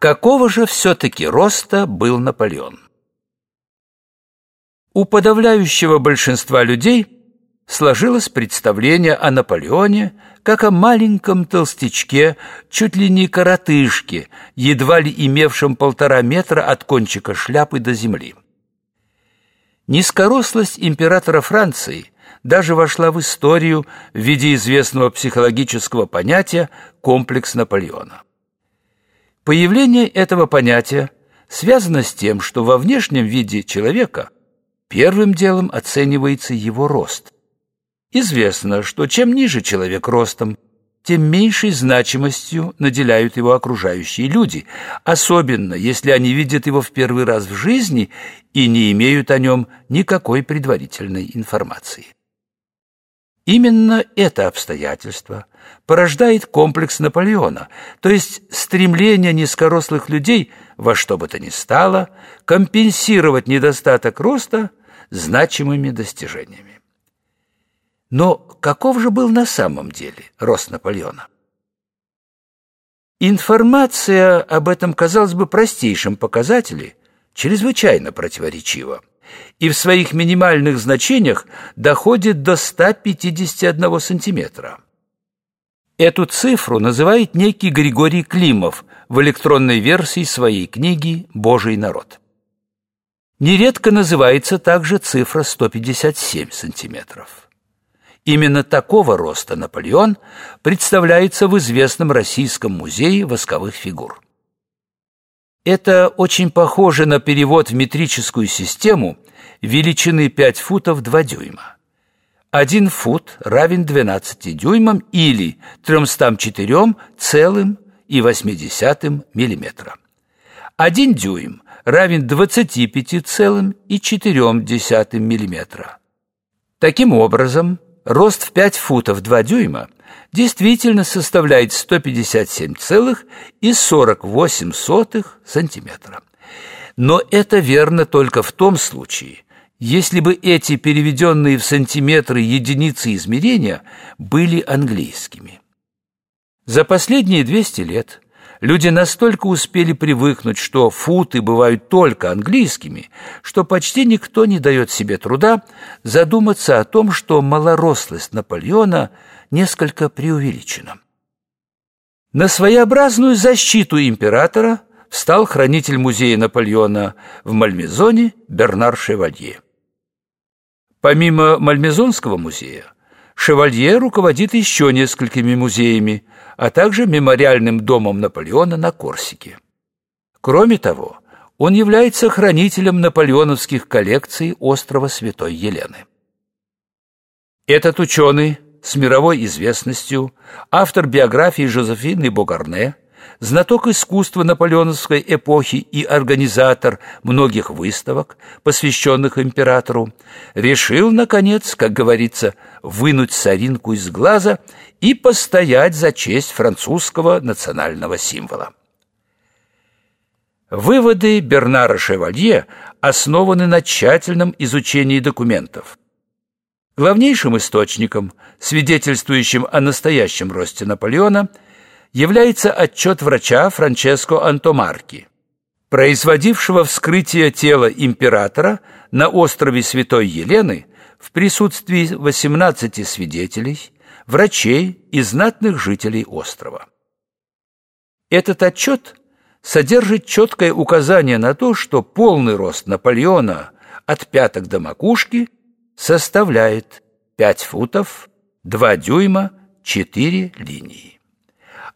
Какого же все-таки роста был Наполеон? У подавляющего большинства людей сложилось представление о Наполеоне как о маленьком толстячке, чуть ли не коротышке, едва ли имевшем полтора метра от кончика шляпы до земли. Низкорослость императора Франции даже вошла в историю в виде известного психологического понятия «комплекс Наполеона». Появление этого понятия связано с тем, что во внешнем виде человека первым делом оценивается его рост – Известно, что чем ниже человек ростом, тем меньшей значимостью наделяют его окружающие люди, особенно если они видят его в первый раз в жизни и не имеют о нем никакой предварительной информации. Именно это обстоятельство порождает комплекс Наполеона, то есть стремление низкорослых людей во что бы то ни стало компенсировать недостаток роста значимыми достижениями. Но каков же был на самом деле рост Наполеона? Информация об этом, казалось бы, простейшем показателе чрезвычайно противоречива и в своих минимальных значениях доходит до 151 сантиметра. Эту цифру называет некий Григорий Климов в электронной версии своей книги «Божий народ». Нередко называется также цифра 157 сантиметров. Именно такого роста Наполеон представляется в известном Российском музее восковых фигур. Это очень похоже на перевод в метрическую систему величины 5 футов 2 дюйма. Один фут равен 12 дюймам или 304,8 миллиметра. Один дюйм равен 25,4 миллиметра. Таким образом, рост в 5 футов 2 дюйма действительно составляет 157,48 сантиметра. Но это верно только в том случае, если бы эти переведенные в сантиметры единицы измерения были английскими. За последние 200 лет Люди настолько успели привыкнуть, что футы бывают только английскими, что почти никто не дает себе труда задуматься о том, что малорослость Наполеона несколько преувеличена. На своеобразную защиту императора стал хранитель музея Наполеона в Мальмезоне Бернар Шевалье. Помимо Мальмезонского музея, Шевалье руководит еще несколькими музеями, а также мемориальным домом Наполеона на Корсике. Кроме того, он является хранителем наполеоновских коллекций острова Святой Елены. Этот ученый с мировой известностью, автор биографии Жозефины Богарне, знаток искусства наполеоновской эпохи и организатор многих выставок, посвященных императору, решил, наконец, как говорится, вынуть соринку из глаза и постоять за честь французского национального символа. Выводы Бернара Шевалье основаны на тщательном изучении документов. Главнейшим источником, свидетельствующим о настоящем росте Наполеона – является отчет врача Франческо Антомарки, производившего вскрытие тела императора на острове Святой Елены в присутствии 18 свидетелей, врачей и знатных жителей острова. Этот отчет содержит четкое указание на то, что полный рост Наполеона от пяток до макушки составляет 5 футов, 2 дюйма, 4 линии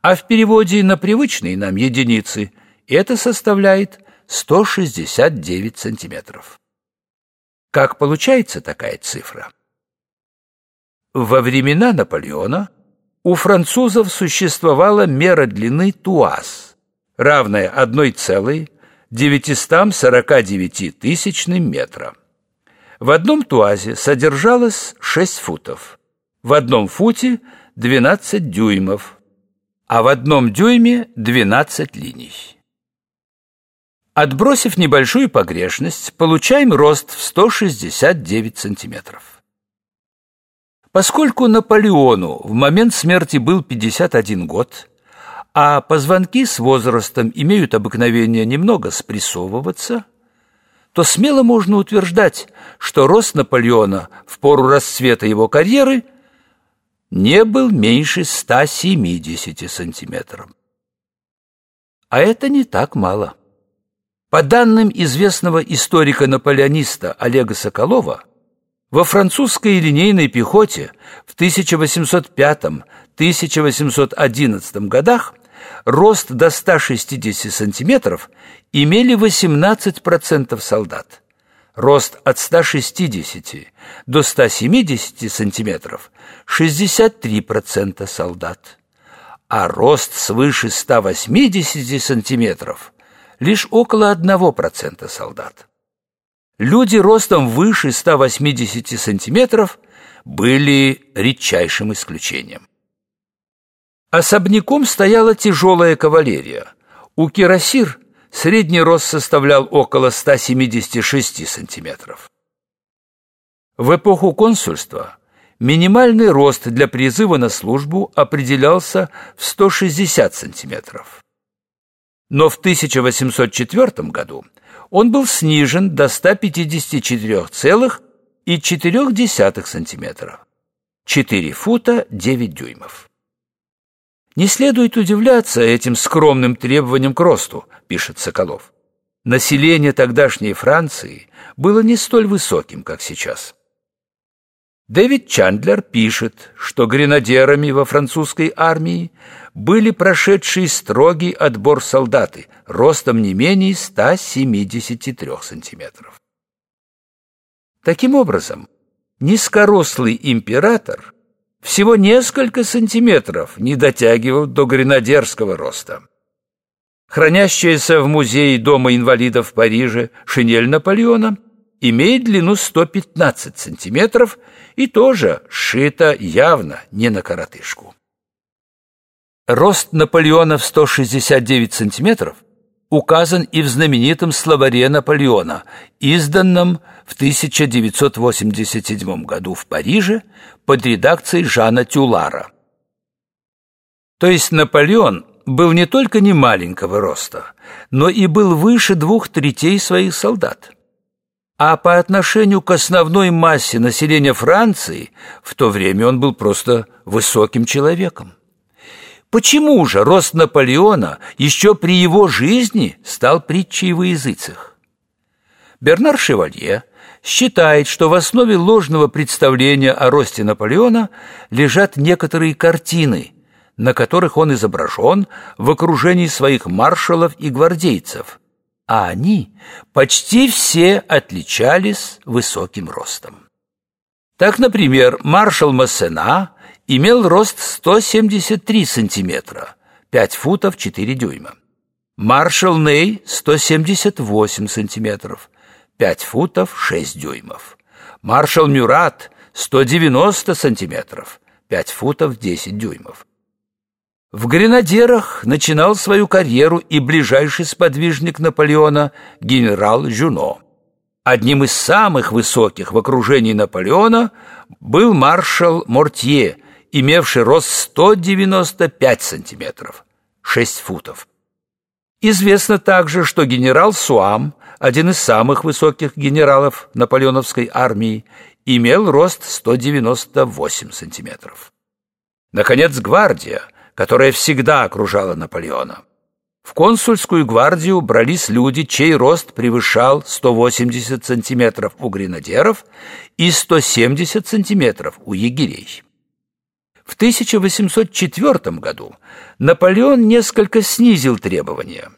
а в переводе на привычные нам единицы это составляет 169 сантиметров. Как получается такая цифра? Во времена Наполеона у французов существовала мера длины туаз, равная 1,949 тысячным метра. В одном туазе содержалось 6 футов, в одном футе 12 дюймов, а в одном дюйме 12 линий. Отбросив небольшую погрешность, получаем рост в 169 сантиметров. Поскольку Наполеону в момент смерти был 51 год, а позвонки с возрастом имеют обыкновение немного спрессовываться, то смело можно утверждать, что рост Наполеона в пору расцвета его карьеры не был меньше 170 сантиметров. А это не так мало. По данным известного историка-наполеониста Олега Соколова, во французской линейной пехоте в 1805-1811 годах рост до 160 сантиметров имели 18% солдат. Рост от 160 до 170 сантиметров – 63% солдат. А рост свыше 180 сантиметров – лишь около 1% солдат. Люди ростом выше 180 сантиметров были редчайшим исключением. Особняком стояла тяжелая кавалерия. У кирасир средний рост составлял около 176 сантиметров. В эпоху консульства минимальный рост для призыва на службу определялся в 160 сантиметров. Но в 1804 году он был снижен до 154,4 сантиметров. 4 фута 9 дюймов. Не следует удивляться этим скромным требованиям к росту, пишет Соколов. Население тогдашней Франции было не столь высоким, как сейчас. Дэвид Чандлер пишет, что гренадерами во французской армии были прошедшие строгий отбор солдаты ростом не менее 173 сантиметров. Таким образом, низкорослый император всего несколько сантиметров не дотягивал до гренадерского роста. Хранящаяся в музее Дома инвалидов в Париже шинель Наполеона имеет длину 115 сантиметров и тоже сшита явно не на коротышку. Рост Наполеона в 169 сантиметров указан и в знаменитом словаре Наполеона, изданном в 1987 году в Париже под редакцией Жана Тюлара. То есть Наполеон был не только не маленького роста, но и был выше двух третей своих солдат. А по отношению к основной массе населения Франции в то время он был просто высоким человеком. Почему же рост Наполеона еще при его жизни стал притчей во языцах? Бернар Шевалье считает, что в основе ложного представления о росте Наполеона лежат некоторые картины, на которых он изображен в окружении своих маршалов и гвардейцев, а они почти все отличались высоким ростом. Так, например, маршал Массена имел рост 173 сантиметра, 5 футов 4 дюйма. Маршал Ней 178 сантиметров, 5 футов 6 дюймов. Маршал Мюрат 190 сантиметров, 5 футов 10 дюймов. В гренадерах начинал свою карьеру и ближайший сподвижник Наполеона генерал Жюно. Одним из самых высоких в окружении Наполеона был маршал Мортье, имевший рост 195 сантиметров, 6 футов. Известно также, что генерал Суам, один из самых высоких генералов наполеоновской армии, имел рост 198 сантиметров. Наконец, гвардия, которая всегда окружала Наполеона. В консульскую гвардию брались люди, чей рост превышал 180 сантиметров у гренадеров и 170 сантиметров у егерей. В 1804 году Наполеон несколько снизил требования.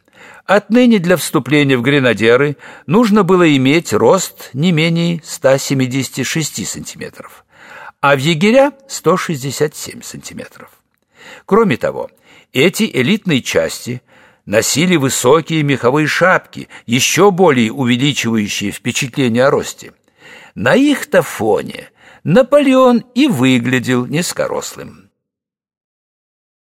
Отныне для вступления в гренадеры нужно было иметь рост не менее 176 сантиметров, а в егеря 167 сантиметров. Кроме того, эти элитные части носили высокие меховые шапки, еще более увеличивающие впечатление о росте. На их-то фоне – Наполеон и выглядел низкорослым.